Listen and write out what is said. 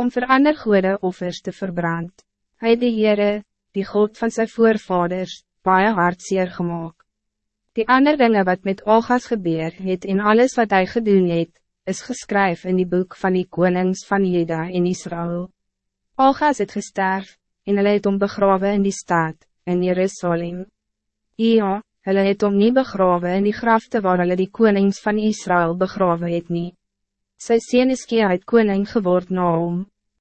om vir ander goede offers te verbrand. Hy die Heere, die God van zijn voorvaders, baie hartseer gemaakt. Die ander dinge wat met Olgas gebeur het en alles wat hij gedoen het, is geskryf in die boek van die konings van Juda en Israël. Olgas het gesterf, en hulle het om begrawe in die stad, in Jerusalem. Ja, hulle het om nie begrawe in die grafte waar hulle die konings van Israël begrawe het nie. Sy sien is uit koning geword na hom.